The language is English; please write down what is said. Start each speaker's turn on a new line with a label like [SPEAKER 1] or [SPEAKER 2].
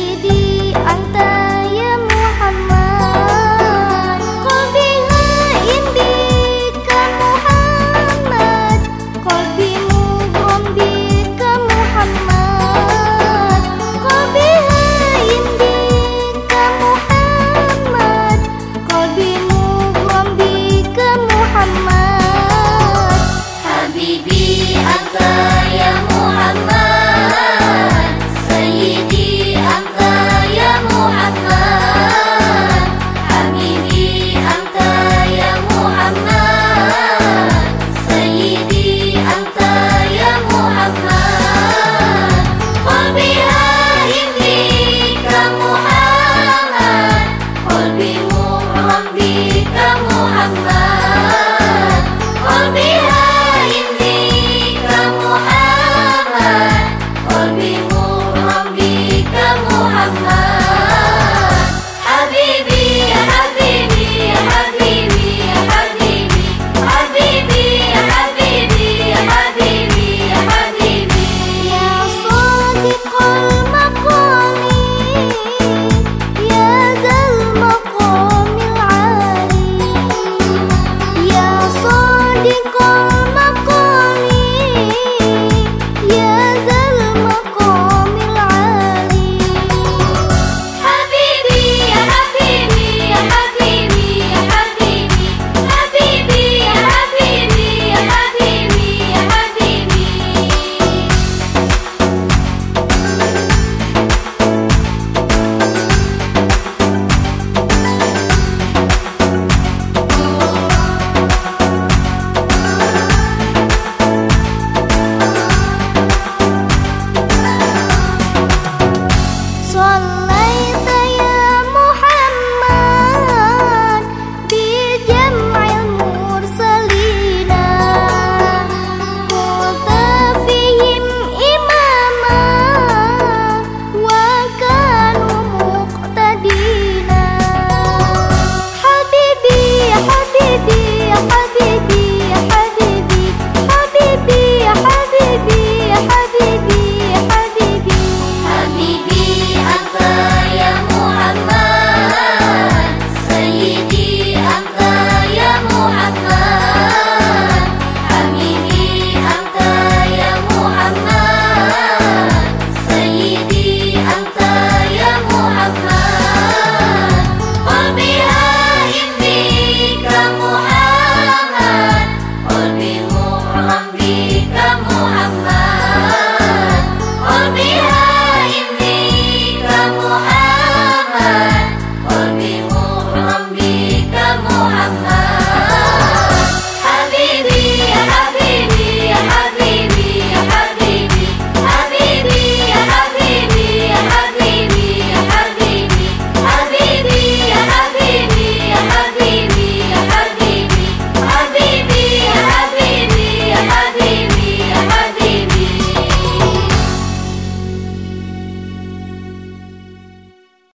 [SPEAKER 1] दीदी